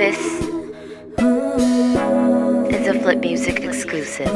This is a Flip Music exclusive.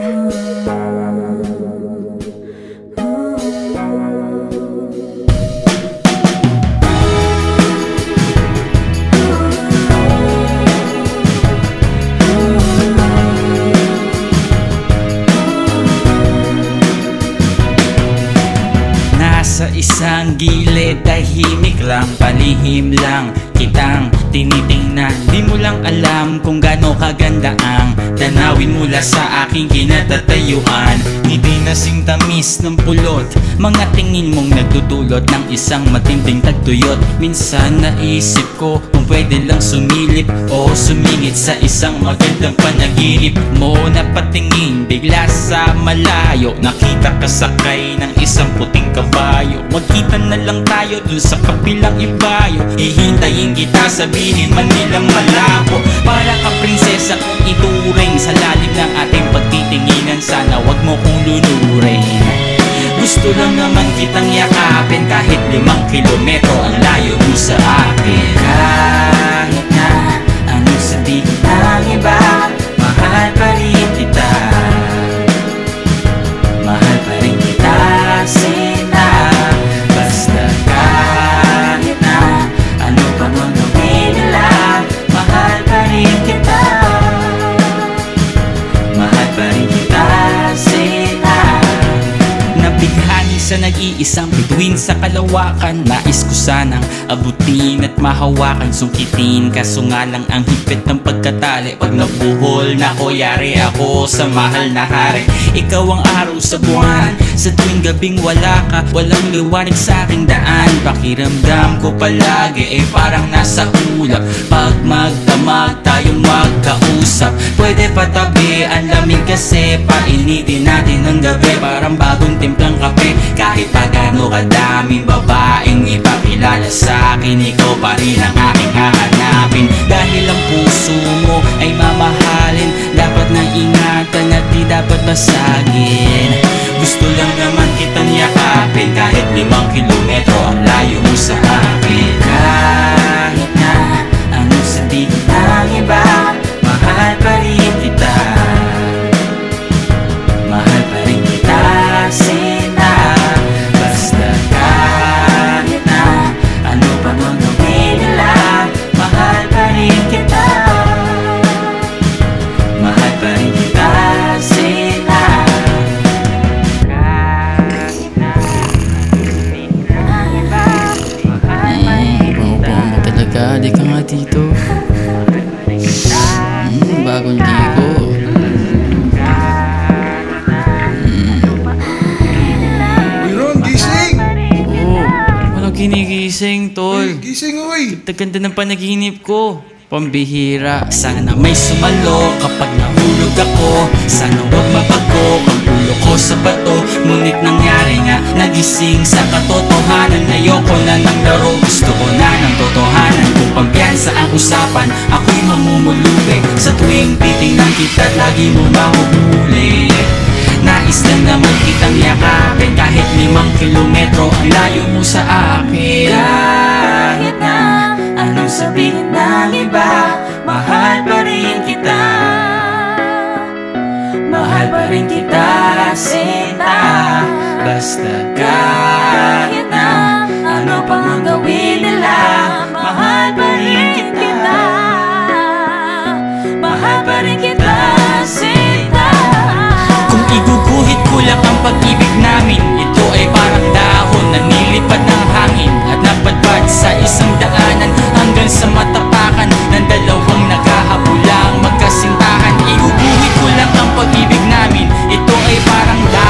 Nasa isang gilid tahimik lang Palihim lang kitang tinitingnan Di mo lang alam kung gaano kaganda ang Tanawin mula sa aking kinatatayuan. Ngiti na sing tamis ng pulot. Mga tingin mong nagdudulot ng isang matinding tagtuyot. Minsan naisip ko kung pwede lang sumilip O sumingit sa isang magandang panaginip. Mo Napatingin bigla sa malayo. Nakita ka sakay ng isang puting kabayo. Magkita na lang tayo dun sa kabilang ibayo. Hihintayin kita sabihin man nilang malabo. Para ka mo kong lulurin gusto lang naman kitang yakapin Kahit limang kilometro ang layo sa nag-iisang bituin sa kalawakan. Nais ko sanang abutin at mahawakan. Sungkitin kaso nga lang ang higpit ng pagkatali. Pag nabuhol na ko, yari ako sa mahal na hari. Ikaw ang araw sa buwan Sa tuwing gabing wala ka Walang liwanag sa aking daan. Pakiramdam ko palagi eh parang nasa ulap. Pag magdamag tayong magkausap Pwede patabi ang lamig kasi Painitin natin ng gabi. Parang bagong timplang kape. Kahit pa gano'ng kadaming babaeng ipakilala sa akin Ikaw pa rin ang aking hahanapin. Dahil ang puso mo ay mamahalin Dapat na ingatan at di dapat basagin. Gusto lang naman kitang yakapin Kahit limang kilometro dito. Mm, bagong ligo. Uy Ron, gising! Oo. Walang ginigising, tol. Gising uy! Taganda ng panaginip ko. Pambihira. Sana may sumalo kapag nahulog ako Sana wag mabago ang ulo ko sa bato Ngunit nangyari nga nagising sa katotohanan Ayoko na ng laro gusto ko na ng ang usapan ako'y mamumulubig Sa tuwing titingnan kita lagi mo mahuhuli. Nais lang naman kitang yakapin. Kahit limang kilometro ang layo mo sa akin. Kahit na anong sabihin ng iba Mahal pa rin kita. Mahal pa rin kita, Sinta Basta Ito ay parang dahon